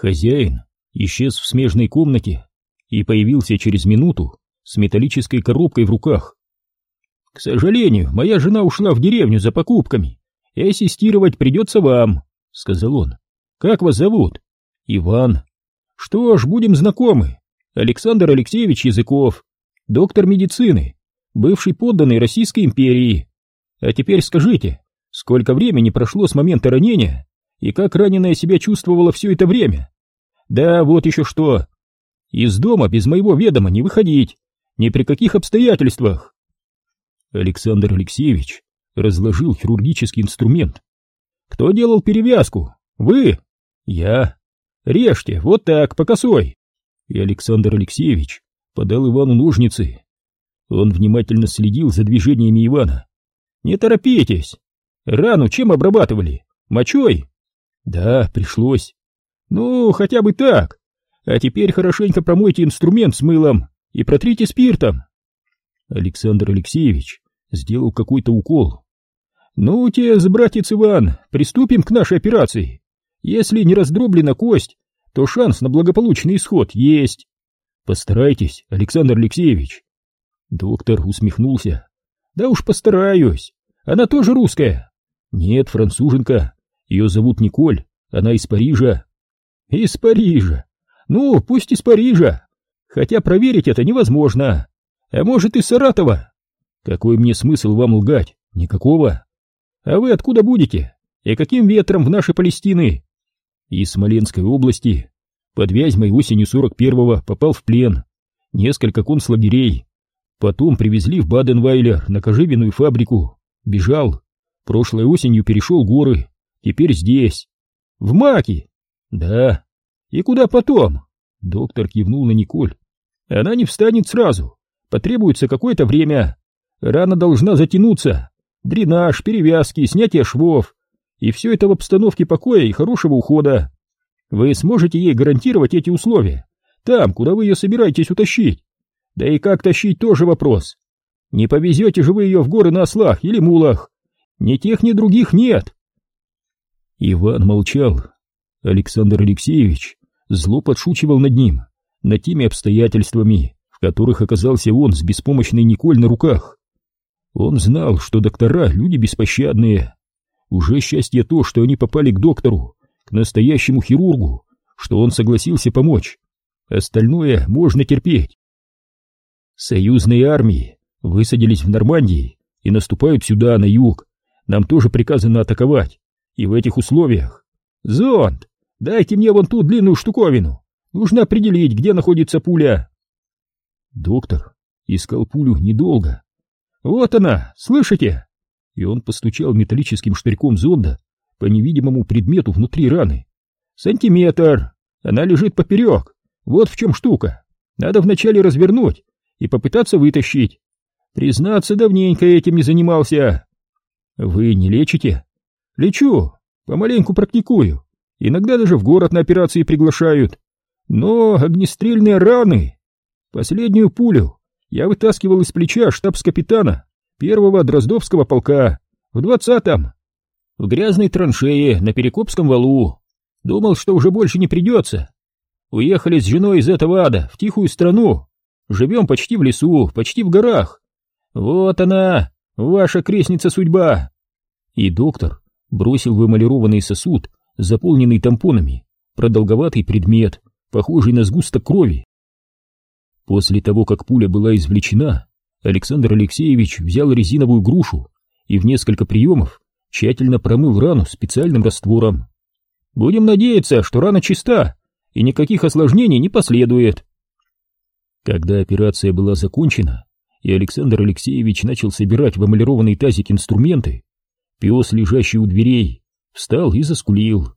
Хозяин исчез в смежной комнате и появился через минуту с металлической коробкой в руках. «К сожалению, моя жена ушла в деревню за покупками, и ассистировать придется вам», — сказал он. «Как вас зовут?» «Иван». «Что ж, будем знакомы. Александр Алексеевич Языков, доктор медицины, бывший подданный Российской империи. А теперь скажите, сколько времени прошло с момента ранения и как раненая себя чувствовала все это время? Да, вот еще что. Из дома без моего ведома не выходить, ни при каких обстоятельствах. Александр Алексеевич разложил хирургический инструмент. Кто делал перевязку? Вы? Я. Режьте, вот так, по косой. И Александр Алексеевич подал Ивану ножницы. Он внимательно следил за движениями Ивана. Не торопитесь. Рану чем обрабатывали? Мочой? Да, пришлось. Ну, хотя бы так. А теперь хорошенько промойте инструмент с мылом и протрите спиртом. Александр Алексеевич сделал какой-то укол. Ну, те, братец Иван, приступим к нашей операции. Если не раздроблена кость, то шанс на благополучный исход есть. Постарайтесь, Александр Алексеевич. Доктор усмехнулся. Да уж постараюсь. Она тоже русская. Нет, француженка. Ее зовут Николь, она из Парижа. Из Парижа. Ну, пусть из Парижа. Хотя проверить это невозможно. А может, из Саратова. Какой мне смысл вам лгать? Никакого. А вы откуда будете? И каким ветром в нашей Палестины? Из Смоленской области. Под Вязьмой осенью 41-го попал в плен. Несколько концлагерей. Потом привезли в Баденвайлер на кожевенную фабрику. Бежал. Прошлой осенью перешел горы. Теперь здесь. В Маки. Да. И куда потом? Доктор кивнул на Николь. Она не встанет сразу. Потребуется какое-то время. Рана должна затянуться. Дренаж, перевязки, снятие швов. И все это в обстановке покоя и хорошего ухода. Вы сможете ей гарантировать эти условия? Там, куда вы ее собираетесь утащить? Да и как тащить тоже вопрос. Не повезете же вы ее в горы на ослах или мулах. Ни тех, ни других нет. Иван молчал. Александр Алексеевич зло подшучивал над ним, над теми обстоятельствами, в которых оказался он с беспомощной Николь на руках. Он знал, что доктора — люди беспощадные. Уже счастье то, что они попали к доктору, к настоящему хирургу, что он согласился помочь. Остальное можно терпеть. Союзные армии высадились в Нормандии и наступают сюда, на юг. Нам тоже приказано атаковать. И в этих условиях... Зонд! Дайте мне вон ту длинную штуковину. Нужно определить, где находится пуля. Доктор искал пулю недолго. Вот она, слышите? И он постучал металлическим штырьком зонда по невидимому предмету внутри раны. Сантиметр. Она лежит поперек. Вот в чем штука. Надо вначале развернуть и попытаться вытащить. Признаться, давненько этим не занимался. Вы не лечите? Лечу. Помаленьку практикую. Иногда даже в город на операции приглашают. Но огнестрельные раны... Последнюю пулю я вытаскивал из плеча штабс-капитана первого Дроздовского полка в двадцатом. В грязной траншее на Перекопском валу. Думал, что уже больше не придется. Уехали с женой из этого ада в тихую страну. Живем почти в лесу, почти в горах. Вот она, ваша крестница судьба. И доктор бросил в эмалированный сосуд заполненный тампонами, продолговатый предмет, похожий на сгусток крови. После того, как пуля была извлечена, Александр Алексеевич взял резиновую грушу и в несколько приемов тщательно промыл рану специальным раствором. Будем надеяться, что рана чиста и никаких осложнений не последует. Когда операция была закончена, и Александр Алексеевич начал собирать в эмалированный тазик инструменты, пес, лежащий у дверей, встал и заскулил.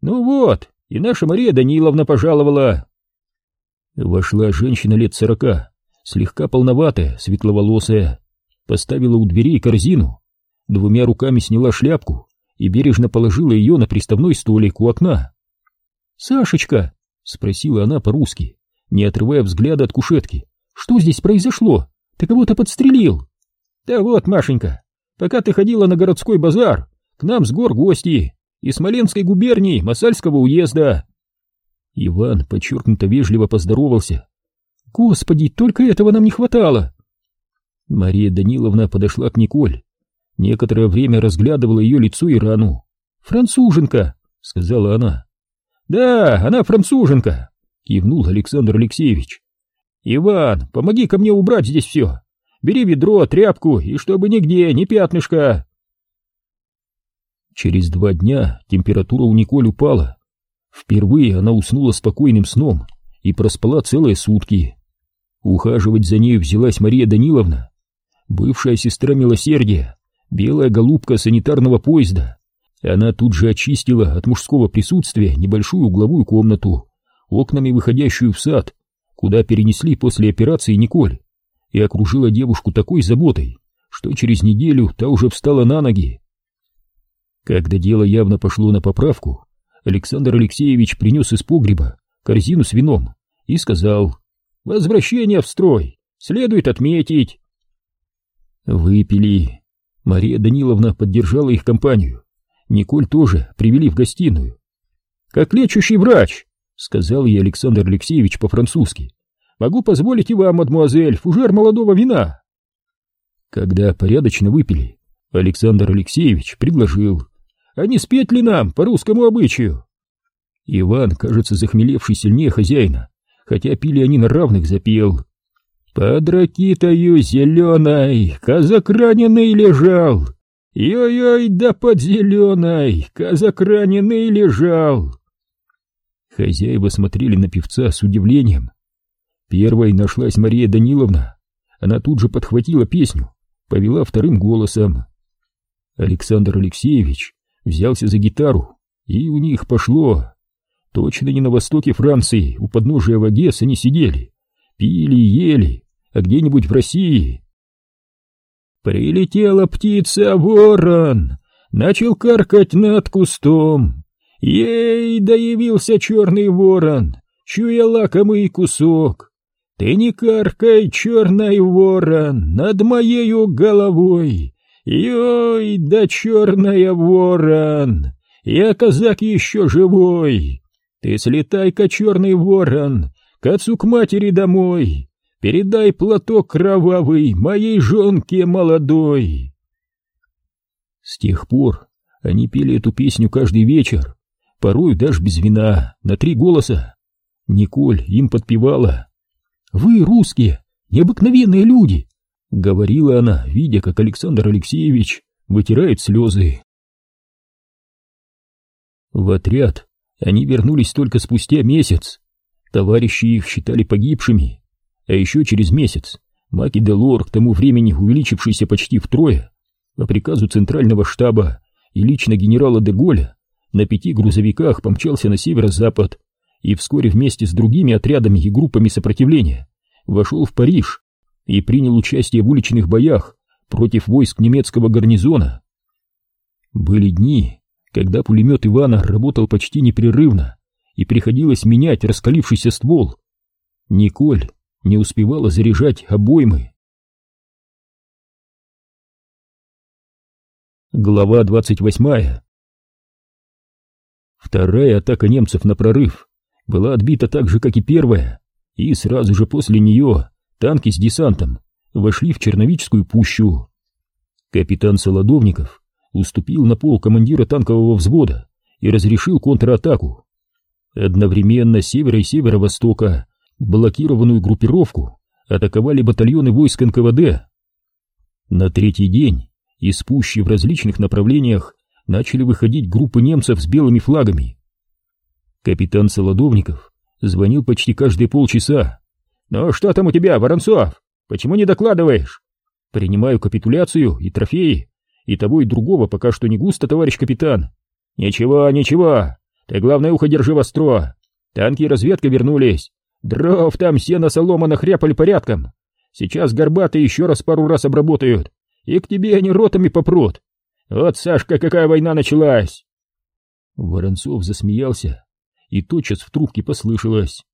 «Ну вот, и наша Мария Даниловна пожаловала!» Вошла женщина лет сорока, слегка полноватая, светловолосая, поставила у дверей корзину, двумя руками сняла шляпку и бережно положила ее на приставной столик у окна. «Сашечка!» — спросила она по-русски, не отрывая взгляда от кушетки. «Что здесь произошло? Ты кого-то подстрелил?» «Да вот, Машенька, пока ты ходила на городской базар, к нам с гор гости, из Смоленской губернии, Масальского уезда. Иван подчеркнуто вежливо поздоровался. «Господи, только этого нам не хватало!» Мария Даниловна подошла к Николь. Некоторое время разглядывала ее лицо и рану. «Француженка!» — сказала она. «Да, она француженка!» — кивнул Александр Алексеевич. «Иван, помоги ко мне убрать здесь все. Бери ведро, тряпку, и чтобы нигде, ни пятнышка!» Через два дня температура у Николь упала. Впервые она уснула спокойным сном и проспала целые сутки. Ухаживать за нею взялась Мария Даниловна, бывшая сестра милосердия, белая голубка санитарного поезда. Она тут же очистила от мужского присутствия небольшую угловую комнату, окнами выходящую в сад, куда перенесли после операции Николь, и окружила девушку такой заботой, что через неделю та уже встала на ноги. Когда дело явно пошло на поправку, Александр Алексеевич принес из погреба корзину с вином и сказал «Возвращение в строй следует отметить». Выпили. Мария Даниловна поддержала их компанию. Николь тоже привели в гостиную. «Как лечащий врач», — сказал ей Александр Алексеевич по-французски, «могу позволить и вам, мадмуазель, фужер молодого вина». Когда порядочно выпили, Александр Алексеевич предложил а не спеть ли нам по русскому обычаю? Иван, кажется, захмелевший сильнее хозяина, хотя пили они на равных, запел. Под ракитою зеленой казак раненый лежал, Ой-ой, да под зеленой казак раненый лежал. Хозяева смотрели на певца с удивлением. Первой нашлась Мария Даниловна. Она тут же подхватила песню, повела вторым голосом. Александр Алексеевич взялся за гитару, и у них пошло. Точно не на востоке Франции, у подножия Вагес они сидели, пили и ели, а где-нибудь в России. Прилетела птица-ворон, начал каркать над кустом. Ей, да явился черный ворон, чуя лакомый кусок. Ты не каркай, черный ворон, над моею головой, Йой, да черная ворон! Я казак еще живой! Ты слетай-ка, черный ворон, к отцу к матери домой! Передай платок кровавый моей жонке молодой!» С тех пор они пели эту песню каждый вечер, порой даже без вина, на три голоса. Николь им подпевала. «Вы, русские, необыкновенные люди, — говорила она, видя, как Александр Алексеевич вытирает слезы. В отряд они вернулись только спустя месяц. Товарищи их считали погибшими. А еще через месяц Маки Делор, к тому времени увеличившийся почти втрое, по приказу Центрального штаба и лично генерала де Голля, на пяти грузовиках помчался на северо-запад и вскоре вместе с другими отрядами и группами сопротивления вошел в Париж, и принял участие в уличных боях против войск немецкого гарнизона. Были дни, когда пулемет Ивана работал почти непрерывно, и приходилось менять раскалившийся ствол. Николь не успевала заряжать обоймы. Глава двадцать восьмая Вторая атака немцев на прорыв была отбита так же, как и первая, и сразу же после нее танки с десантом вошли в Черновическую пущу. Капитан Солодовников уступил на пол командира танкового взвода и разрешил контратаку. Одновременно с севера и северо-востока блокированную группировку атаковали батальоны войск НКВД. На третий день из пущи в различных направлениях начали выходить группы немцев с белыми флагами. Капитан Солодовников звонил почти каждые полчаса, «Ну что там у тебя, Воронцов? Почему не докладываешь?» «Принимаю капитуляцию и трофеи. И того, и другого пока что не густо, товарищ капитан». «Ничего, ничего. Ты, главное, ухо держи востро. Танки и разведка вернулись. Дров там сено солома нахряпали порядком. Сейчас горбатые еще раз пару раз обработают. И к тебе они ротами попрут. Вот, Сашка, какая война началась!» Воронцов засмеялся, и тотчас в трубке послышалось.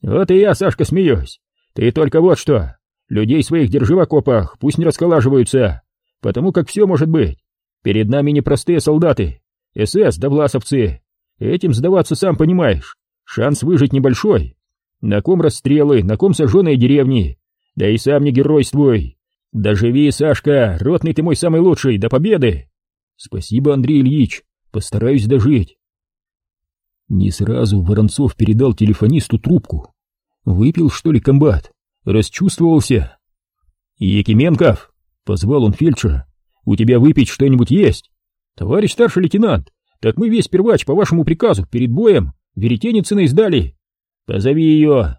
«Вот и я, Сашка, смеюсь. Ты только вот что, людей своих держи в окопах, пусть не расколаживаются, потому как все может быть. Перед нами непростые солдаты, СС да власовцы. Этим сдаваться сам понимаешь. Шанс выжить небольшой. На ком расстрелы, на ком сожженные деревни. Да и сам не геройствуй. Доживи, Сашка, ротный ты мой самый лучший, до победы. Спасибо, Андрей Ильич, постараюсь дожить. Не сразу Воронцов передал телефонисту трубку. Выпил, что ли, комбат? Расчувствовался? Якименков, позвал он фельдшера, у тебя выпить что-нибудь есть? Товарищ старший лейтенант, так мы весь первач по вашему приказу перед боем Веретеницына издали. Позови ее.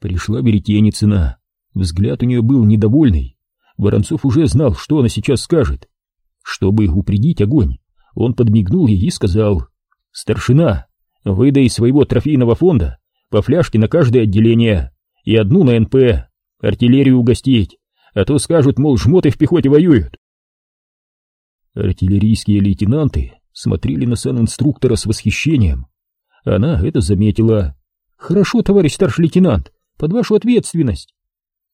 Пришла Веретеницына. Взгляд у нее был недовольный. Воронцов уже знал, что она сейчас скажет. Чтобы упредить огонь, он подмигнул ей и сказал, «Старшина, выдай своего трофейного фонда по фляжке на каждое отделение и одну на НП, артиллерию угостить, а то скажут, мол, жмоты в пехоте воюют». Артиллерийские лейтенанты смотрели на сан-инструктора с восхищением. Она это заметила. «Хорошо, товарищ старший лейтенант, под вашу ответственность».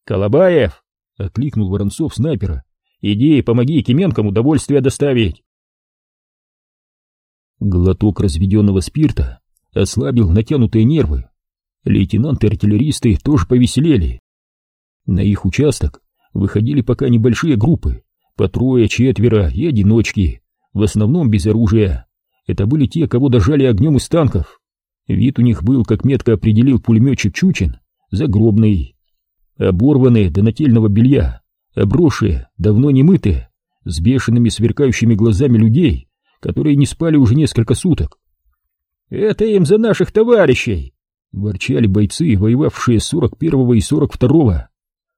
«Колобаев!» — окликнул Воронцов снайпера. «Иди, помоги Кименкам удовольствие доставить». Глоток разведенного спирта ослабил натянутые нервы. Лейтенанты-артиллеристы тоже повеселели. На их участок выходили пока небольшие группы, по трое, четверо и одиночки, в основном без оружия. Это были те, кого дожали огнем из танков. Вид у них был, как метко определил пулеметчик Чучин, загробный. Оборванные до нательного белья, обросшие, давно не мытые, с бешеными сверкающими глазами людей, которые не спали уже несколько суток. «Это им за наших товарищей!» — ворчали бойцы, воевавшие с 41-го и 42-го.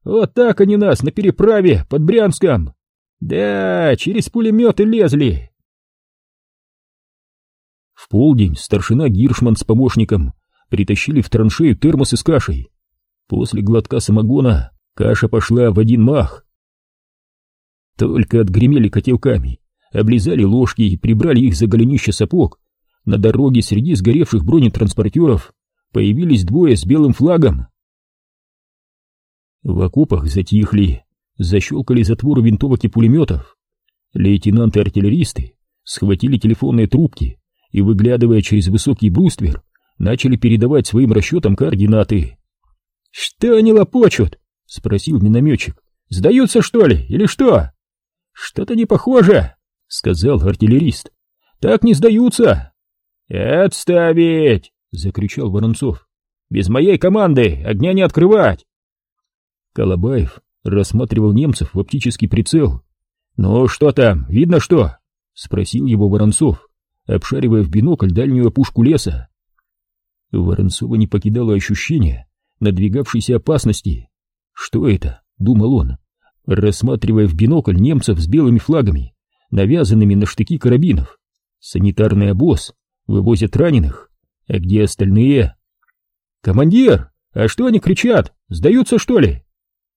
«Вот так они нас на переправе под Брянском!» «Да, через пулеметы лезли!» В полдень старшина Гиршман с помощником притащили в траншею термосы с кашей. После глотка самогона каша пошла в один мах. Только отгремели котелками, облизали ложки и прибрали их за голенище сапог. На дороге среди сгоревших бронетранспортеров появились двое с белым флагом. В окопах затихли, защелкали затворы винтовок и пулеметов. Лейтенанты-артиллеристы схватили телефонные трубки и, выглядывая через высокий бруствер, начали передавать своим расчетам координаты. «Что они лопочут?» — спросил минометчик. «Сдаются, что ли, или что?» «Что-то не похоже», — сказал артиллерист. «Так не сдаются». «Отставить!» — закричал Воронцов. «Без моей команды огня не открывать!» Колобаев рассматривал немцев в оптический прицел. «Ну что там, видно что?» — спросил его Воронцов обшаривая в бинокль дальнюю опушку леса. Воронцова не покидало ощущение надвигавшейся опасности. «Что это?» — думал он, рассматривая в бинокль немцев с белыми флагами, навязанными на штыки карабинов. «Санитарный обоз, вывозят раненых, а где остальные?» «Командир, а что они кричат? Сдаются, что ли?»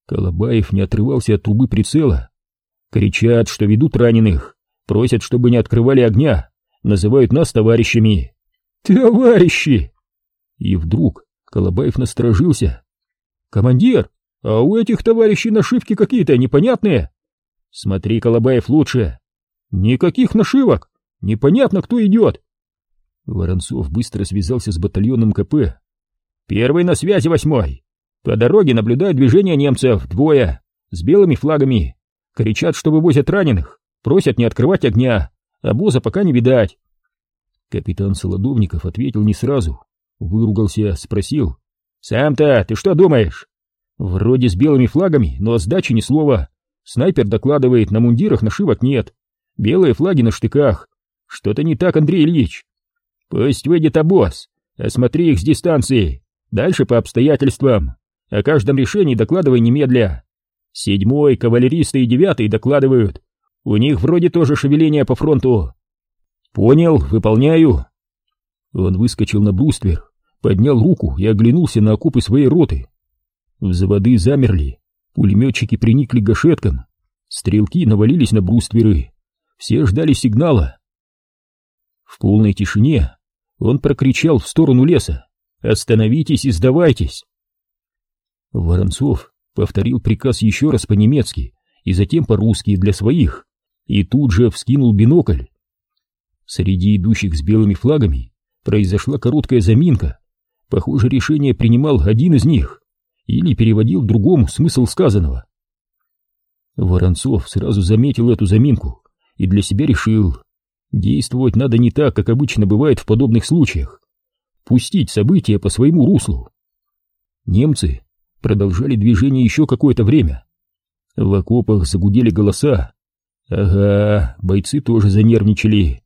Колобаев не отрывался от трубы прицела. «Кричат, что ведут раненых, просят, чтобы не открывали огня, называют нас товарищами. Товарищи! И вдруг Колобаев насторожился. Командир, а у этих товарищей нашивки какие-то непонятные. Смотри, Колобаев, лучше. Никаких нашивок. Непонятно, кто идет. Воронцов быстро связался с батальоном КП. Первый на связи восьмой. По дороге наблюдают движение немцев, двое, с белыми флагами. Кричат, что вывозят раненых, просят не открывать огня. Обоза пока не видать. Капитан Солодовников ответил не сразу. Выругался, спросил. «Сам-то ты что думаешь?» «Вроде с белыми флагами, но о сдаче ни слова. Снайпер докладывает, на мундирах нашивок нет. Белые флаги на штыках. Что-то не так, Андрей Ильич. Пусть выйдет обоз. Осмотри их с дистанции. Дальше по обстоятельствам. О каждом решении докладывай немедля. Седьмой, кавалеристы и девятый докладывают. У них вроде тоже шевеление по фронту. Понял, выполняю. Он выскочил на бруствер, поднял руку и оглянулся на окопы своей роты. В заводы замерли, пулеметчики приникли к гашеткам, стрелки навалились на брустверы, все ждали сигнала. В полной тишине он прокричал в сторону леса «Остановитесь и сдавайтесь!» Воронцов повторил приказ еще раз по-немецки и затем по-русски для своих и тут же вскинул бинокль. Среди идущих с белыми флагами произошла короткая заминка, Похоже, решение принимал один из них или переводил другому смысл сказанного. Воронцов сразу заметил эту заминку и для себя решил, действовать надо не так, как обычно бывает в подобных случаях. Пустить события по своему руслу. Немцы продолжали движение еще какое-то время. В окопах загудели голоса. Ага, бойцы тоже занервничали.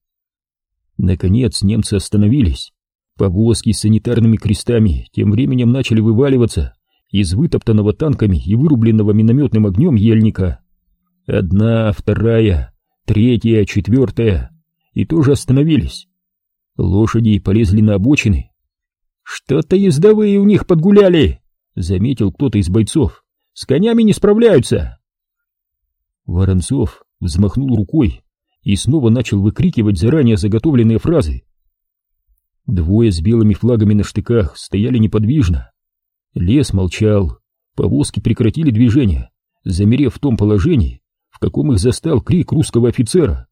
Наконец немцы остановились. Повозки с санитарными крестами тем временем начали вываливаться из вытоптанного танками и вырубленного минометным огнем ельника. Одна, вторая, третья, четвертая, и тоже остановились. Лошади полезли на обочины. «Что-то ездовые у них подгуляли!» — заметил кто-то из бойцов. «С конями не справляются!» Воронцов взмахнул рукой и снова начал выкрикивать заранее заготовленные фразы. Двое с белыми флагами на штыках стояли неподвижно. Лес молчал, повозки прекратили движение, замерев в том положении, в каком их застал крик русского офицера.